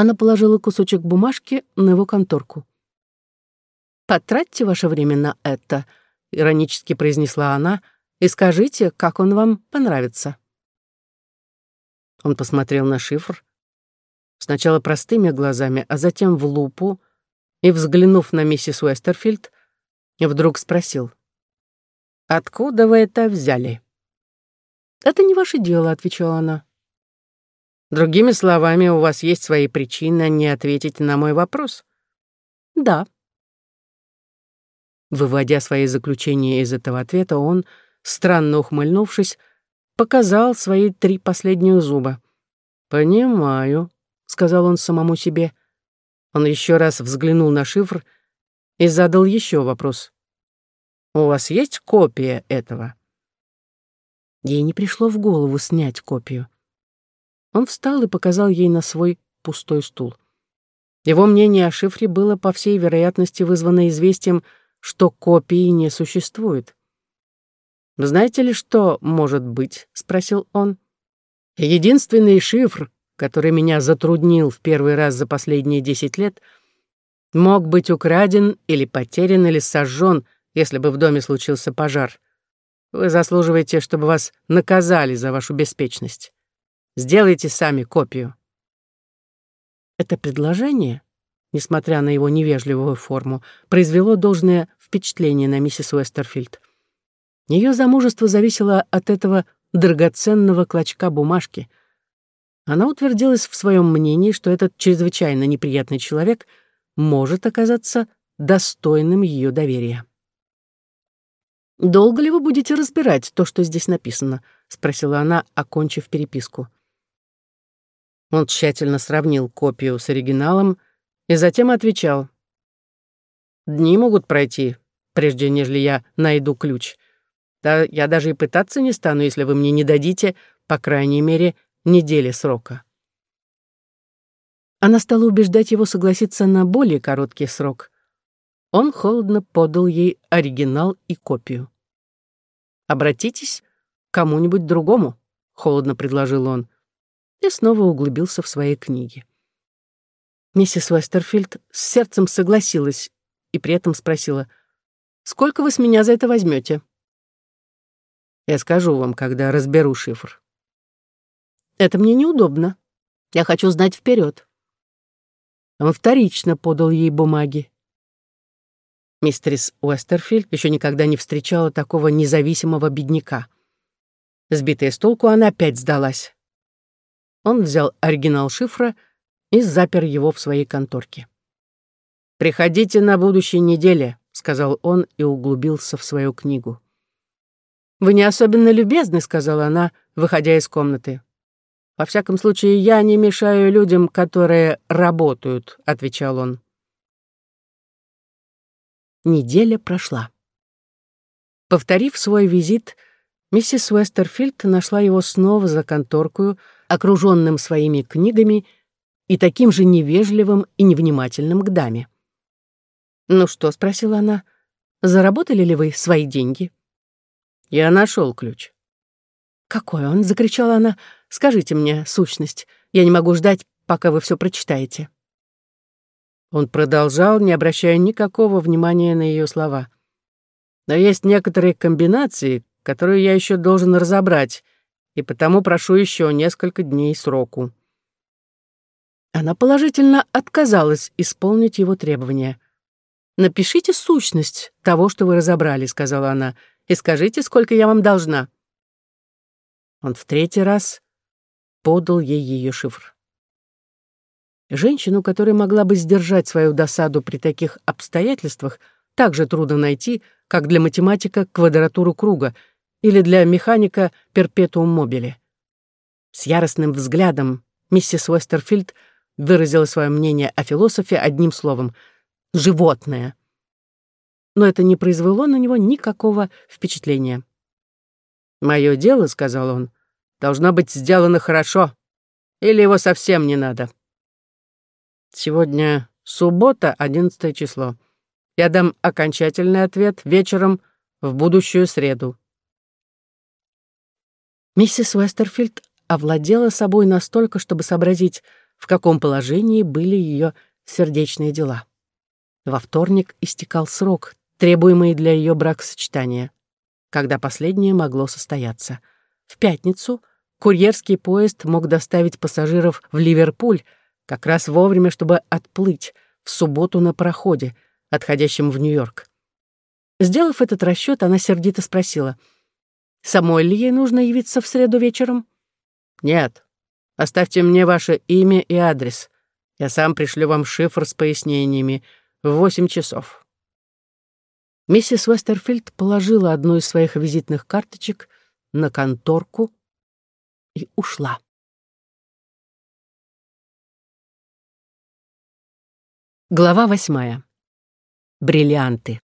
Она положила кусочек бумажки на его конторку. «Потратьте ваше время на это», — иронически произнесла она, «и скажите, как он вам понравится». Он посмотрел на шифр, сначала простыми глазами, а затем в лупу, и, взглянув на миссис Уэстерфилд, вдруг спросил, «Откуда вы это взяли?» «Это не ваше дело», — отвечала она. «Другими словами, у вас есть свои причины не ответить на мой вопрос?» «Да». Выводя свои заключения из этого ответа, он, странно ухмыльнувшись, показал свои три последние зуба. «Понимаю», — сказал он самому себе. Он еще раз взглянул на шифр и задал еще вопрос. «У вас есть копия этого?» Ей не пришло в голову снять копию. Он встал и показал ей на свой пустой стул. Его мнение о шифре было, по всей вероятности, вызвано известием, что копии не существует. «Знаете ли, что может быть?» — спросил он. «Единственный шифр, который меня затруднил в первый раз за последние десять лет, мог быть украден или потерян или сожжен, если бы в доме случился пожар. Вы заслуживаете, чтобы вас наказали за вашу беспечность. Сделайте сами копию». Это предложение, несмотря на его невежливую форму, произвело должное впечатление на миссис Уэстерфилд. Ее замужество зависело от этого драгоценного клочка бумажки. Она утвердилась в своем мнении, что этот чрезвычайно неприятный человек может оказаться достойным ее доверия. «Долго ли вы будете разбирать то, что здесь написано?» — спросила она, окончив переписку. Он тщательно сравнил копию с оригиналом и затем отвечал. «Дни могут пройти, прежде нежели я найду ключ. Да я даже и пытаться не стану, если вы мне не дадите, по крайней мере, недели срока». Она стала убеждать его согласиться на более короткий срок — он холодно подал ей оригинал и копию. «Обратитесь к кому-нибудь другому», — холодно предложил он, и снова углубился в свои книги. Миссис Уэстерфилд с сердцем согласилась и при этом спросила, «Сколько вы с меня за это возьмете?» «Я скажу вам, когда разберу шифр». «Это мне неудобно. Я хочу знать вперед. Он вторично подал ей бумаги. Мистерис Уэстерфилд еще никогда не встречала такого независимого бедняка. Сбитая с толку, она опять сдалась. Он взял оригинал шифра и запер его в своей конторке. «Приходите на будущей неделе», — сказал он и углубился в свою книгу. «Вы не особенно любезны», — сказала она, выходя из комнаты. «Во всяком случае, я не мешаю людям, которые работают», — отвечал он. Неделя прошла. Повторив свой визит, миссис Уэстерфилд нашла его снова за конторкою, окруженным своими книгами и таким же невежливым и невнимательным к даме. «Ну что?» — спросила она. «Заработали ли вы свои деньги?» «Я нашел ключ». «Какой он?» — закричала она. «Скажите мне сущность. Я не могу ждать, пока вы все прочитаете». Он продолжал, не обращая никакого внимания на ее слова. «Но есть некоторые комбинации, которые я еще должен разобрать, и потому прошу еще несколько дней сроку». Она положительно отказалась исполнить его требования. «Напишите сущность того, что вы разобрали», — сказала она, «и скажите, сколько я вам должна». Он в третий раз подал ей ее шифр. Женщину, которая могла бы сдержать свою досаду при таких обстоятельствах, так же трудно найти, как для математика квадратуру круга или для механика перпетуум мобили. С яростным взглядом миссис Уэстерфилд выразила свое мнение о философе одним словом — «животное». Но это не произвело на него никакого впечатления. «Мое дело, — сказал он, — должно быть сделано хорошо, или его совсем не надо». Сегодня суббота, одиннадцатое число. Я дам окончательный ответ вечером в будущую среду. Миссис Уэстерфилд овладела собой настолько, чтобы сообразить, в каком положении были ее сердечные дела. Во вторник истекал срок, требуемый для ее бракосочетания, когда последнее могло состояться. В пятницу курьерский поезд мог доставить пассажиров в Ливерпуль как раз вовремя, чтобы отплыть в субботу на пароходе, отходящем в Нью-Йорк. Сделав этот расчет, она сердито спросила, «Самой ли ей нужно явиться в среду вечером?» «Нет. Оставьте мне ваше имя и адрес. Я сам пришлю вам шифр с пояснениями в восемь часов». Миссис Уэстерфилд положила одну из своих визитных карточек на конторку и ушла. Глава восьмая. Бриллианты.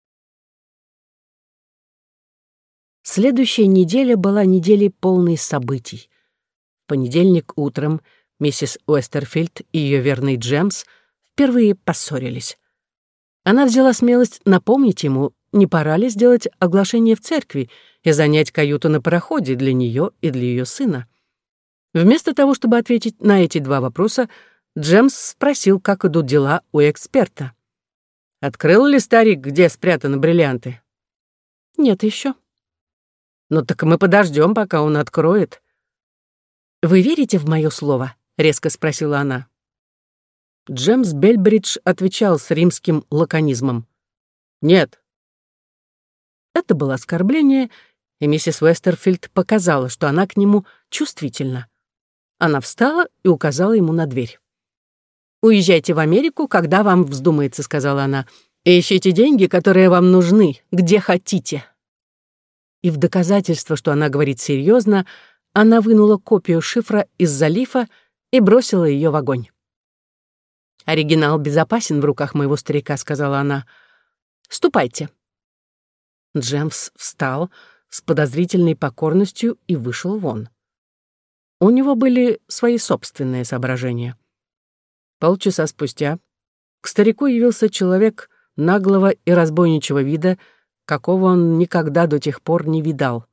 Следующая неделя была неделей полной событий. В понедельник утром миссис Уэстерфилд и ее верный Джемс впервые поссорились. Она взяла смелость напомнить ему, не пора ли сделать оглашение в церкви и занять каюту на пароходе для нее и для ее сына. Вместо того, чтобы ответить на эти два вопроса, Джемс спросил, как идут дела у эксперта. «Открыл ли старик, где спрятаны бриллианты?» «Нет еще», ну так мы подождем, пока он откроет. Вы верите в мое слово? резко спросила она. Джемс Бельбридж отвечал с римским лаконизмом. Нет. Это было оскорбление, и миссис Уэстерфилд показала, что она к нему чувствительна. Она встала и указала ему на дверь. «Уезжайте в Америку, когда вам вздумается», — сказала она, «и ищите деньги, которые вам нужны, где хотите» и в доказательство, что она говорит серьезно, она вынула копию шифра из залифа и бросила ее в огонь. «Оригинал безопасен в руках моего старика», — сказала она. «Ступайте». Джемс встал с подозрительной покорностью и вышел вон. У него были свои собственные соображения. Полчаса спустя к старику явился человек наглого и разбойничего вида какого он никогда до тех пор не видал.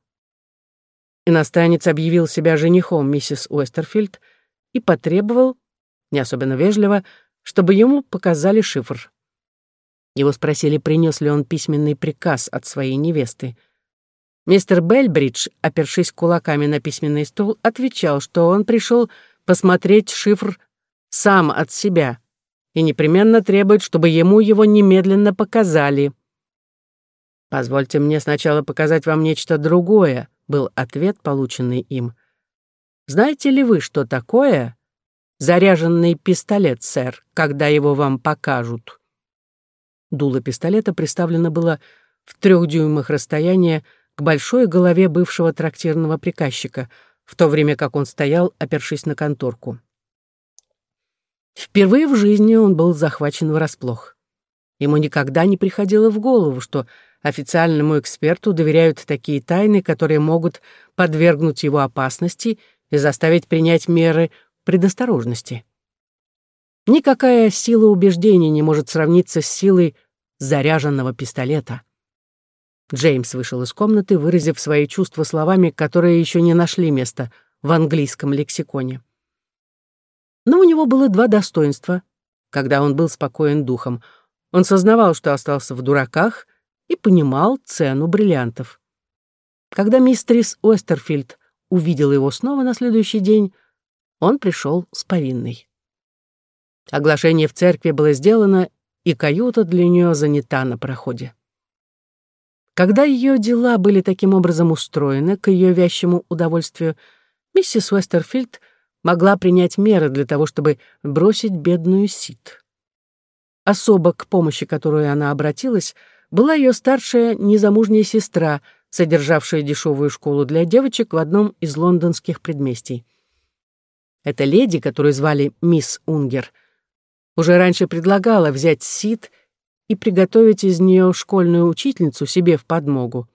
Иностранец объявил себя женихом миссис Уэстерфилд и потребовал, не особенно вежливо, чтобы ему показали шифр. Его спросили, принес ли он письменный приказ от своей невесты. Мистер Бельбридж, опершись кулаками на письменный стол, отвечал, что он пришел посмотреть шифр сам от себя и непременно требует, чтобы ему его немедленно показали. «Позвольте мне сначала показать вам нечто другое», — был ответ, полученный им. «Знаете ли вы, что такое заряженный пистолет, сэр, когда его вам покажут?» Дуло пистолета приставлено было в трех дюймах расстояния к большой голове бывшего трактирного приказчика, в то время как он стоял, опершись на конторку. Впервые в жизни он был захвачен врасплох. Ему никогда не приходило в голову, что Официальному эксперту доверяют такие тайны, которые могут подвергнуть его опасности и заставить принять меры предосторожности. Никакая сила убеждений не может сравниться с силой заряженного пистолета. Джеймс вышел из комнаты, выразив свои чувства словами, которые еще не нашли места в английском лексиконе. Но у него было два достоинства, когда он был спокоен духом. Он сознавал, что остался в дураках, и понимал цену бриллиантов. Когда мистерис Уэстерфилд увидела его снова на следующий день, он пришел с повинной. Оглашение в церкви было сделано, и каюта для нее занята на проходе. Когда ее дела были таким образом устроены, к ее вящему удовольствию, миссис Уэстерфилд могла принять меры для того, чтобы бросить бедную Сид. Особо к помощи, которую она обратилась, была ее старшая незамужняя сестра, содержавшая дешевую школу для девочек в одном из лондонских предместий. Эта леди, которую звали мисс Унгер, уже раньше предлагала взять Сид и приготовить из нее школьную учительницу себе в подмогу.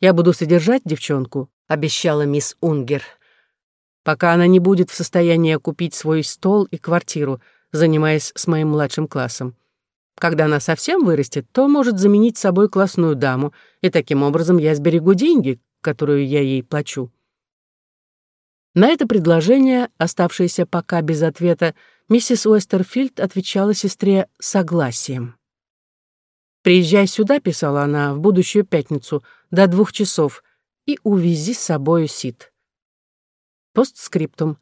«Я буду содержать девчонку», — обещала мисс Унгер, «пока она не будет в состоянии окупить свой стол и квартиру, занимаясь с моим младшим классом. Когда она совсем вырастет, то может заменить собой классную даму, и таким образом я сберегу деньги, которые я ей плачу. На это предложение, оставшееся пока без ответа, миссис Уэстерфилд отвечала сестре согласием. «Приезжай сюда», — писала она, — «в будущую пятницу, до двух часов, и увези с собою Сид». Постскриптум.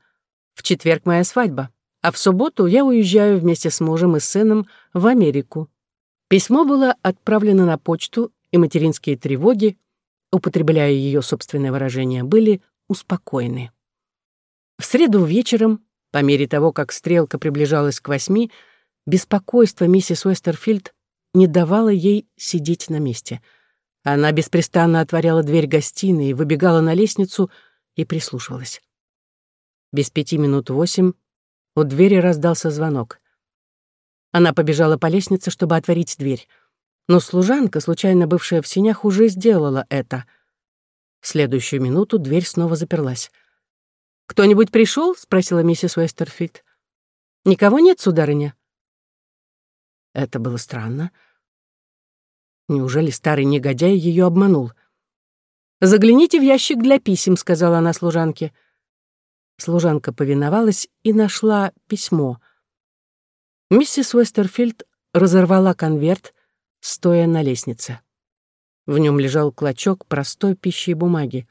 В четверг моя свадьба, а в субботу я уезжаю вместе с мужем и сыном в Америку. Письмо было отправлено на почту, и материнские тревоги, употребляя ее собственное выражение, были успокоены. В среду вечером, по мере того, как стрелка приближалась к восьми, беспокойство миссис Уэстерфилд не давало ей сидеть на месте. Она беспрестанно отворяла дверь гостиной, выбегала на лестницу и прислушивалась. Без пяти минут восемь у двери раздался звонок. Она побежала по лестнице, чтобы отворить дверь. Но служанка, случайно бывшая в синях, уже сделала это. В следующую минуту дверь снова заперлась. «Кто-нибудь пришел? спросила миссис Уэстерфилд. «Никого нет, сударыня?» Это было странно. Неужели старый негодяй ее обманул? «Загляните в ящик для писем», — сказала она служанке. Служанка повиновалась и нашла письмо. Миссис Уэстерфилд разорвала конверт, стоя на лестнице. В нем лежал клочок простой пищи и бумаги.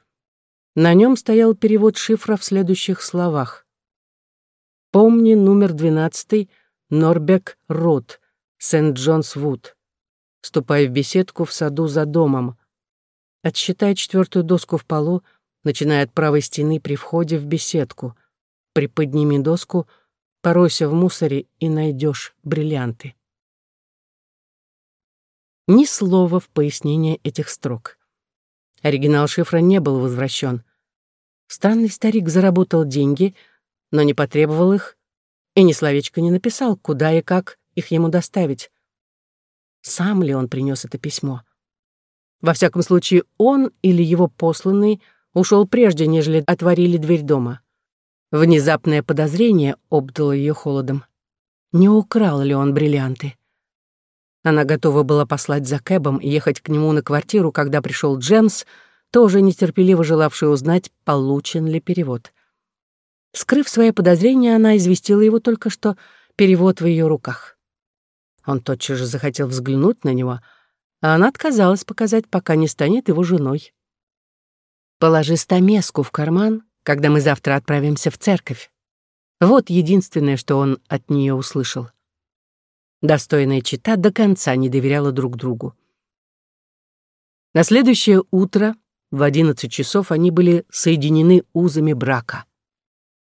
На нем стоял перевод шифра в следующих словах. «Помни номер двенадцатый, Норбек Рот, Сент-Джонс-Вуд. Ступай в беседку в саду за домом. Отсчитай четвертую доску в полу, начиная от правой стены при входе в беседку. Приподними доску, поройся в мусоре и найдешь бриллианты. Ни слова в пояснение этих строк. Оригинал шифра не был возвращен. Странный старик заработал деньги, но не потребовал их и ни словечко не написал, куда и как их ему доставить. Сам ли он принес это письмо? Во всяком случае, он или его посланный ушел прежде, нежели отворили дверь дома. Внезапное подозрение обдало ее холодом. Не украл ли он бриллианты? Она готова была послать за Кэбом и ехать к нему на квартиру, когда пришел Джемс, тоже нетерпеливо желавший узнать, получен ли перевод. Скрыв свои подозрения, она известила его только, что перевод в ее руках. Он тотчас же захотел взглянуть на него, а она отказалась показать, пока не станет его женой. «Положи стамеску в карман, когда мы завтра отправимся в церковь». Вот единственное, что он от нее услышал. Достойная чита до конца не доверяла друг другу. На следующее утро в одиннадцать часов они были соединены узами брака.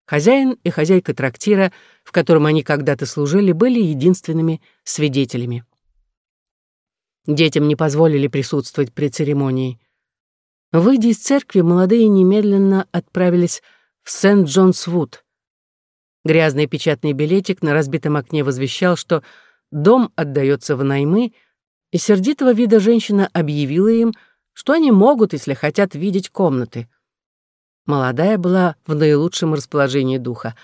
Хозяин и хозяйка трактира, в котором они когда-то служили, были единственными свидетелями. Детям не позволили присутствовать при церемонии. Выйдя из церкви, молодые немедленно отправились в Сент-Джонс-Вуд. Грязный печатный билетик на разбитом окне возвещал, что дом отдается в наймы, и сердитого вида женщина объявила им, что они могут, если хотят, видеть комнаты. Молодая была в наилучшем расположении духа.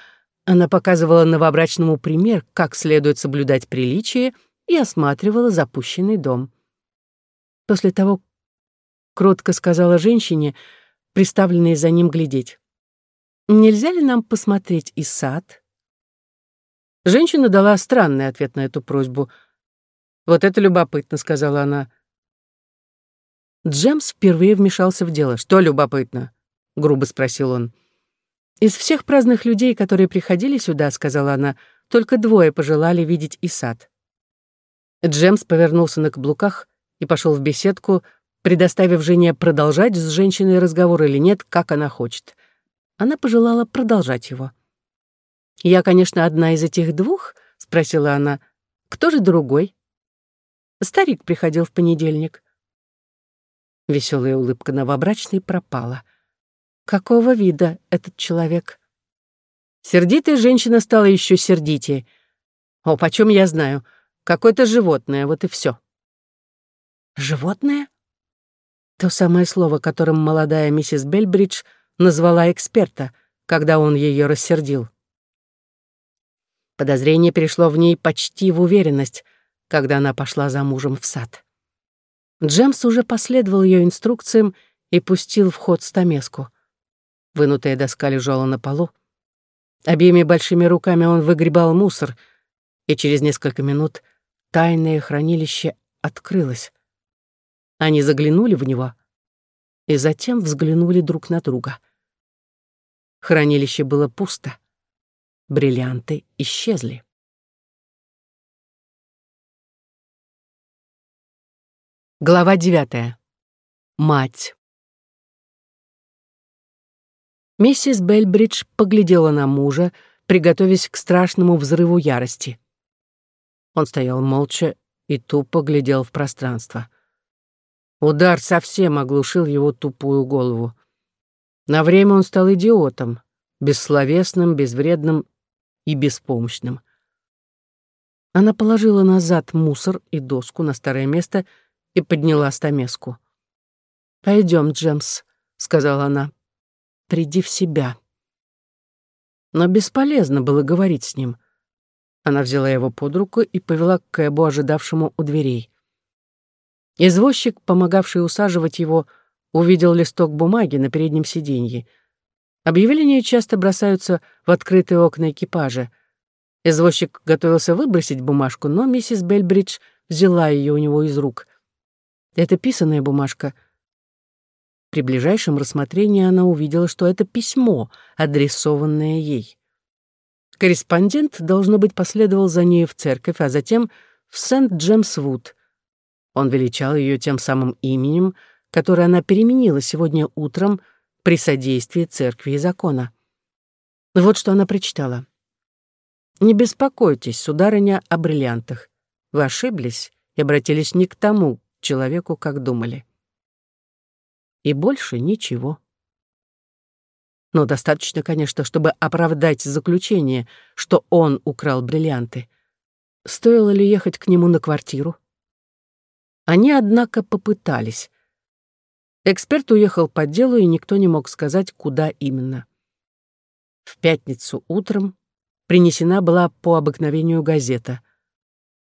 Она показывала новобрачному пример, как следует соблюдать приличие, и осматривала запущенный дом. После того, кротко сказала женщине, приставленной за ним глядеть. «Нельзя ли нам посмотреть и сад?» Женщина дала странный ответ на эту просьбу. «Вот это любопытно», — сказала она. Джемс впервые вмешался в дело. «Что любопытно?» — грубо спросил он. «Из всех праздных людей, которые приходили сюда, — сказала она, — только двое пожелали видеть и сад». Джемс повернулся на каблуках и пошел в беседку, предоставив жене продолжать с женщиной разговор или нет, как она хочет. Она пожелала продолжать его. «Я, конечно, одна из этих двух?» — спросила она. «Кто же другой?» Старик приходил в понедельник. Веселая улыбка новобрачной пропала. Какого вида этот человек? Сердитая женщина стала еще сердитее. О, почем я знаю? Какое-то животное, вот и все. Животное? То самое слово, которым молодая миссис Бельбридж назвала эксперта, когда он ее рассердил. Подозрение перешло в ней почти в уверенность, когда она пошла за мужем в сад. Джемс уже последовал ее инструкциям и пустил в ход стамеску. Вынутая доска лежала на полу. Обеими большими руками он выгребал мусор, и через несколько минут тайное хранилище открылось. Они заглянули в него и затем взглянули друг на друга. Хранилище было пусто. Бриллианты исчезли. Глава девятая. Мать. Миссис Бельбридж поглядела на мужа, приготовясь к страшному взрыву ярости. Он стоял молча и тупо глядел в пространство. Удар совсем оглушил его тупую голову. На время он стал идиотом, бессловесным, безвредным и беспомощным. Она положила назад мусор и доску на старое место и подняла стамеску. «Пойдем, Джемс», — сказала она приди в себя. Но бесполезно было говорить с ним. Она взяла его под руку и повела к Кэбу, ожидавшему у дверей. Извозчик, помогавший усаживать его, увидел листок бумаги на переднем сиденье. Объявления часто бросаются в открытые окна экипажа. Извозчик готовился выбросить бумажку, но миссис Бельбридж взяла ее у него из рук. Это писаная бумажка — при ближайшем рассмотрении она увидела, что это письмо, адресованное ей. Корреспондент, должно быть, последовал за ней в церковь, а затем в Сент-Джемс-Вуд. Он величал ее тем самым именем, которое она переменила сегодня утром при содействии церкви и закона. Вот что она прочитала. «Не беспокойтесь, сударыня, о бриллиантах. Вы ошиблись и обратились не к тому человеку, как думали» и больше ничего. Но достаточно, конечно, чтобы оправдать заключение, что он украл бриллианты. Стоило ли ехать к нему на квартиру? Они, однако, попытались. Эксперт уехал по делу, и никто не мог сказать, куда именно. В пятницу утром принесена была по обыкновению газета —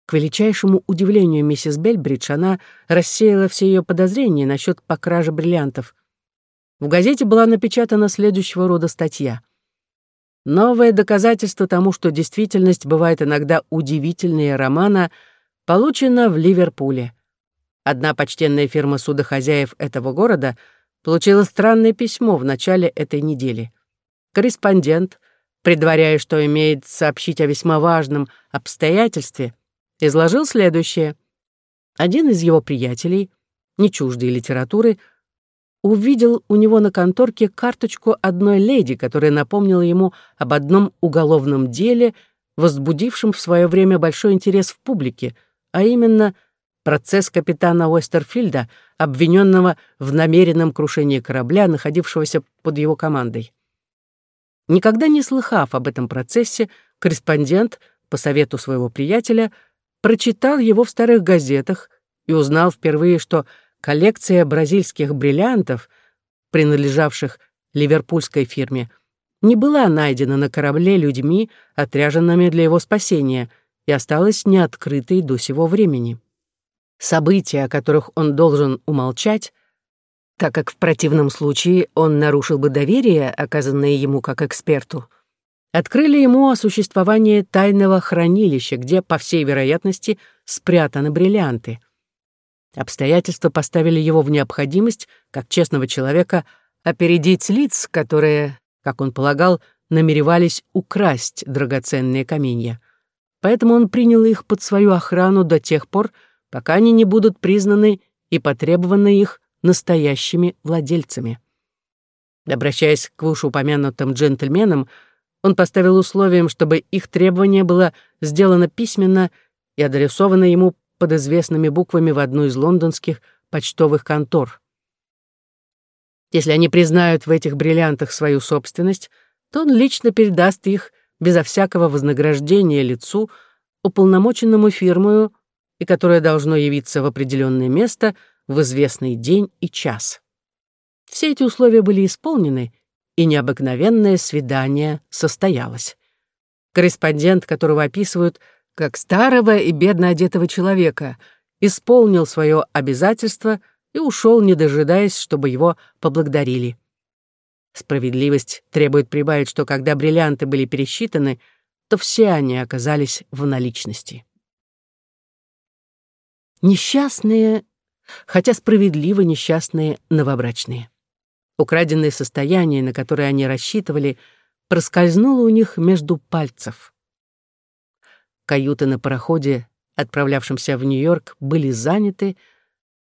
к величайшему удивлению миссис Бельбридж она рассеяла все ее подозрения насчет покражи бриллиантов. В газете была напечатана следующего рода статья. Новое доказательство тому, что действительность бывает иногда удивительнее романа, получено в Ливерпуле. Одна почтенная фирма судохозяев этого города получила странное письмо в начале этой недели. Корреспондент, предваряя, что имеет сообщить о весьма важном обстоятельстве, изложил следующее. Один из его приятелей, не чуждый литературы, увидел у него на конторке карточку одной леди, которая напомнила ему об одном уголовном деле, возбудившем в свое время большой интерес в публике, а именно процесс капитана Уэстерфилда, обвиненного в намеренном крушении корабля, находившегося под его командой. Никогда не слыхав об этом процессе, корреспондент, по совету своего приятеля, прочитал его в старых газетах и узнал впервые, что коллекция бразильских бриллиантов, принадлежавших ливерпульской фирме, не была найдена на корабле людьми, отряженными для его спасения, и осталась неоткрытой до сего времени. События, о которых он должен умолчать, так как в противном случае он нарушил бы доверие, оказанное ему как эксперту, открыли ему о существовании тайного хранилища, где, по всей вероятности, спрятаны бриллианты. Обстоятельства поставили его в необходимость, как честного человека, опередить лиц, которые, как он полагал, намеревались украсть драгоценные каменья. Поэтому он принял их под свою охрану до тех пор, пока они не будут признаны и потребованы их настоящими владельцами. Обращаясь к вышеупомянутым джентльменам, он поставил условием, чтобы их требование было сделано письменно и адресовано ему под известными буквами в одну из лондонских почтовых контор. Если они признают в этих бриллиантах свою собственность, то он лично передаст их безо всякого вознаграждения лицу, уполномоченному фирмою, и которое должно явиться в определенное место в известный день и час. Все эти условия были исполнены, и необыкновенное свидание состоялось. Корреспондент, которого описывают как старого и бедно одетого человека, исполнил свое обязательство и ушел, не дожидаясь, чтобы его поблагодарили. Справедливость требует прибавить, что когда бриллианты были пересчитаны, то все они оказались в наличности. Несчастные, хотя справедливо несчастные новобрачные. Украденное состояние, на которое они рассчитывали, проскользнуло у них между пальцев. Каюты на пароходе, отправлявшемся в Нью-Йорк, были заняты,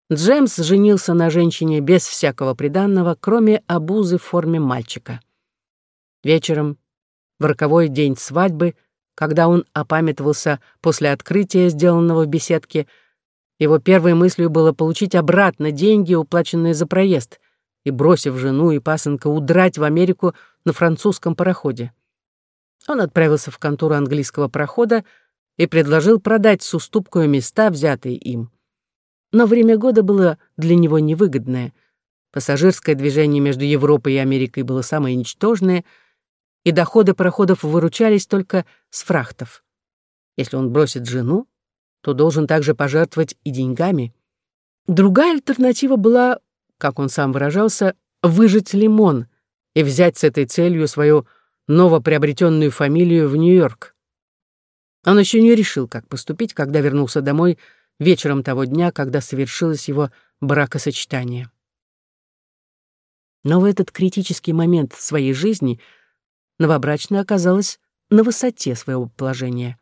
Джемс женился на женщине без всякого приданного, кроме обузы в форме мальчика. Вечером, в роковой день свадьбы, когда он опамятовался после открытия, сделанного в беседке, его первой мыслью было получить обратно деньги, уплаченные за проезд, и, бросив жену и пасынка, удрать в Америку на французском пароходе. Он отправился в контору английского парохода и предложил продать с уступкой места, взятые им. Но время года было для него невыгодное. Пассажирское движение между Европой и Америкой было самое ничтожное, и доходы пароходов выручались только с фрахтов. Если он бросит жену, то должен также пожертвовать и деньгами. Другая альтернатива была, как он сам выражался, выжать лимон и взять с этой целью свою новоприобретенную фамилию в Нью-Йорк. Он еще не решил, как поступить, когда вернулся домой вечером того дня, когда совершилось его бракосочетание. Но в этот критический момент своей жизни новобрачная оказалась на высоте своего положения.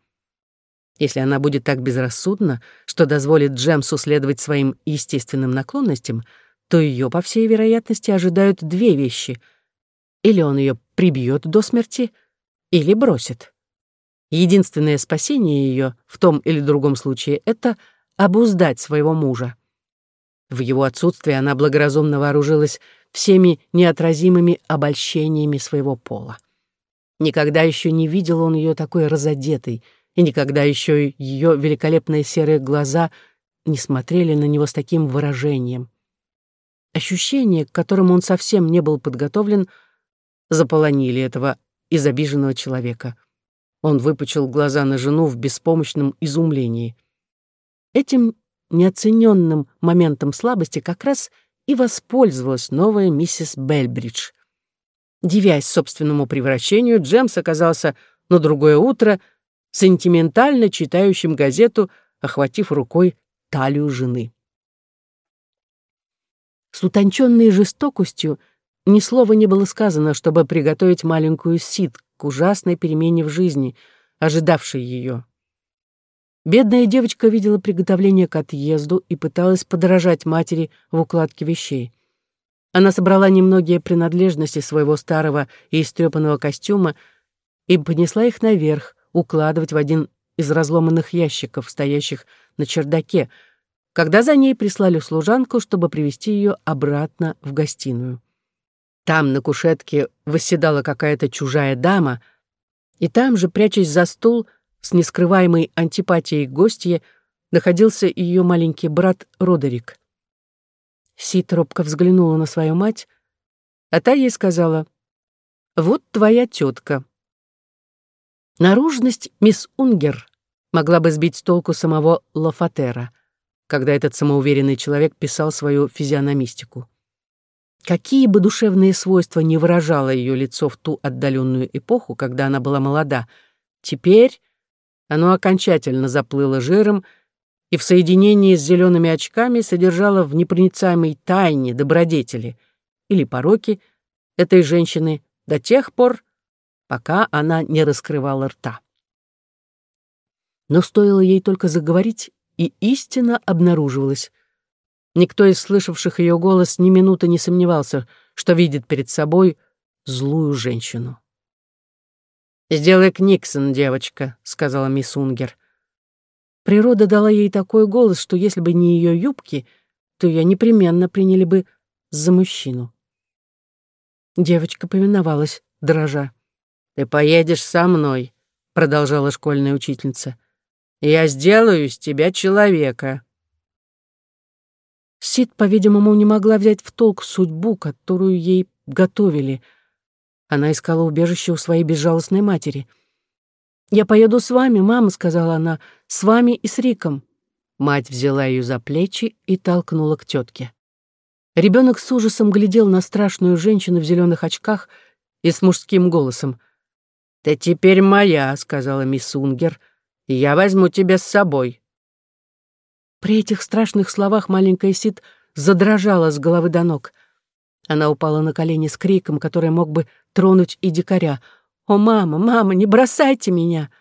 Если она будет так безрассудна, что дозволит Джемсу следовать своим естественным наклонностям, то ее, по всей вероятности, ожидают две вещи. Или он ее прибьет до смерти, или бросит. Единственное спасение ее в том или другом случае — это — обуздать своего мужа. В его отсутствие она благоразумно вооружилась всеми неотразимыми обольщениями своего пола. Никогда еще не видел он ее такой разодетой, и никогда еще ее великолепные серые глаза не смотрели на него с таким выражением. Ощущения, к которым он совсем не был подготовлен, заполонили этого изобиженного человека. Он выпучил глаза на жену в беспомощном изумлении — Этим неоцененным моментом слабости как раз и воспользовалась новая миссис Бельбридж. Дивясь собственному превращению, Джемс оказался на другое утро сентиментально читающим газету, охватив рукой талию жены. С утонченной жестокостью ни слова не было сказано, чтобы приготовить маленькую Сид к ужасной перемене в жизни, ожидавшей ее. Бедная девочка видела приготовление к отъезду и пыталась подражать матери в укладке вещей. Она собрала немногие принадлежности своего старого и истрепанного костюма и понесла их наверх, укладывать в один из разломанных ящиков, стоящих на чердаке, когда за ней прислали служанку, чтобы привести ее обратно в гостиную. Там на кушетке восседала какая-то чужая дама, и там же, прячась за стул, с нескрываемой антипатией гостья находился ее маленький брат Родерик. Сит робко взглянула на свою мать, а та ей сказала, «Вот твоя тетка». Наружность мисс Унгер могла бы сбить с толку самого Лафатера, когда этот самоуверенный человек писал свою физиономистику. Какие бы душевные свойства не выражало ее лицо в ту отдаленную эпоху, когда она была молода, теперь оно окончательно заплыло жиром и в соединении с зелеными очками содержало в непроницаемой тайне добродетели или пороки этой женщины до тех пор, пока она не раскрывала рта. Но стоило ей только заговорить, и истина обнаруживалась. Никто из слышавших ее голос ни минуты не сомневался, что видит перед собой злую женщину. «Сделай Книксон, девочка», — сказала мисс Унгер. Природа дала ей такой голос, что если бы не ее юбки, то ее непременно приняли бы за мужчину. Девочка повиновалась, дрожа. «Ты поедешь со мной», — продолжала школьная учительница. «Я сделаю из тебя человека». Сид, по-видимому, не могла взять в толк судьбу, которую ей готовили — она искала убежище у своей безжалостной матери. «Я поеду с вами, мама», — сказала она, — «с вами и с Риком». Мать взяла ее за плечи и толкнула к тетке. Ребенок с ужасом глядел на страшную женщину в зеленых очках и с мужским голосом. «Ты теперь моя», — сказала мисс Унгер, — «и я возьму тебя с собой». При этих страшных словах маленькая Сид задрожала с головы до ног. Она упала на колени с криком, который мог бы тронуть и дикаря. «О, мама, мама, не бросайте меня!»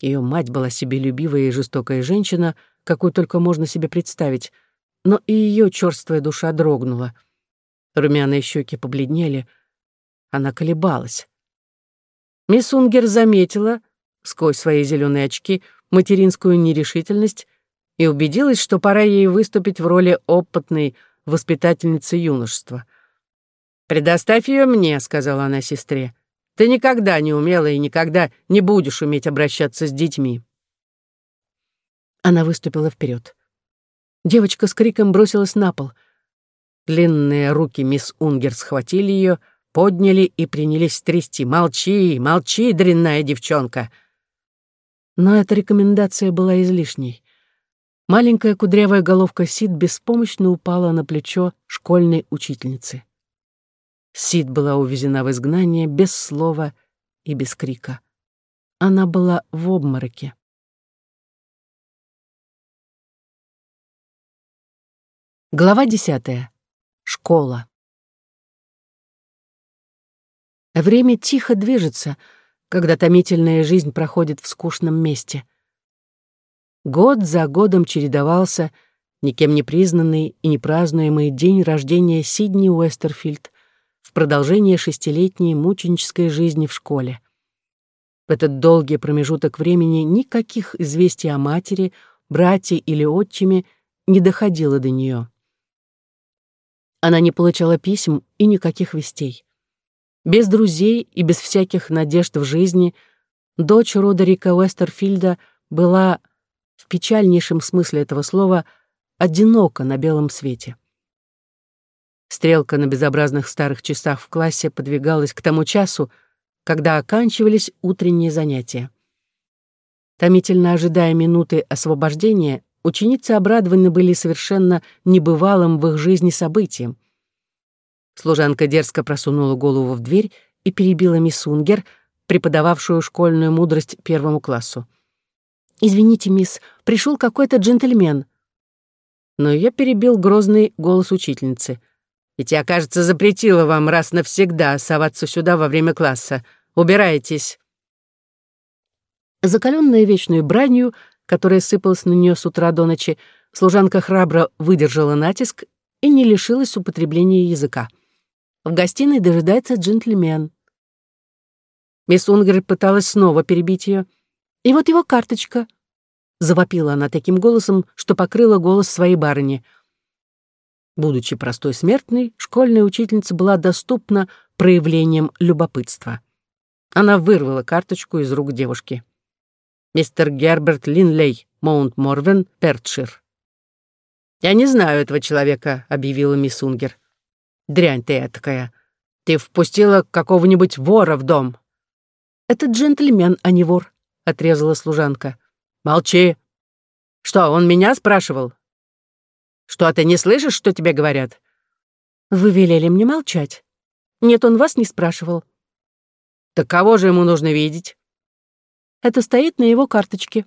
Ее мать была себелюбивая и жестокая женщина, какую только можно себе представить, но и ее черствая душа дрогнула. Румяные щеки побледнели. Она колебалась. Мисс Унгер заметила, сквозь свои зеленые очки, материнскую нерешительность и убедилась, что пора ей выступить в роли опытной воспитательницы юношества. «Предоставь ее мне», — сказала она сестре. «Ты никогда не умела и никогда не будешь уметь обращаться с детьми». Она выступила вперед. Девочка с криком бросилась на пол. Длинные руки мисс Унгер схватили ее, подняли и принялись трясти. «Молчи, молчи, дрянная девчонка!» Но эта рекомендация была излишней. Маленькая кудрявая головка Сид беспомощно упала на плечо школьной учительницы. Сид была увезена в изгнание без слова и без крика. Она была в обмороке. Глава десятая. Школа. Время тихо движется, когда томительная жизнь проходит в скучном месте — Год за годом чередовался никем не признанный и не празднуемый день рождения Сидни Уэстерфилд в продолжение шестилетней мученической жизни в школе. В этот долгий промежуток времени никаких известий о матери, брате или отчиме не доходило до нее. Она не получала писем и никаких вестей. Без друзей и без всяких надежд в жизни дочь Родерика Уэстерфилда была в печальнейшем смысле этого слова, одиноко на белом свете. Стрелка на безобразных старых часах в классе подвигалась к тому часу, когда оканчивались утренние занятия. Томительно ожидая минуты освобождения, ученицы обрадованы были совершенно небывалым в их жизни событием. Служанка дерзко просунула голову в дверь и перебила мисс Унгер, преподававшую школьную мудрость первому классу. «Извините, мисс, пришел какой-то джентльмен». Но я перебил грозный голос учительницы. «Ведь я, кажется, запретила вам раз навсегда соваться сюда во время класса. Убирайтесь». Закаленная вечной бранью, которая сыпалась на нее с утра до ночи, служанка храбро выдержала натиск и не лишилась употребления языка. В гостиной дожидается джентльмен. Мисс Унгер пыталась снова перебить ее — и вот его карточка. Завопила она таким голосом, что покрыла голос своей барыни. Будучи простой смертной, школьная учительница была доступна проявлением любопытства. Она вырвала карточку из рук девушки. «Мистер Герберт Линлей, Маунт Морвен, Пертшир». «Я не знаю этого человека», — объявила мисс Унгер. «Дрянь ты этакая. Ты впустила какого-нибудь вора в дом». «Это джентльмен, а не вор», — отрезала служанка. «Молчи! Что, он меня спрашивал? Что, ты не слышишь, что тебе говорят?» «Вы велели мне молчать. Нет, он вас не спрашивал». «Так кого же ему нужно видеть?» «Это стоит на его карточке».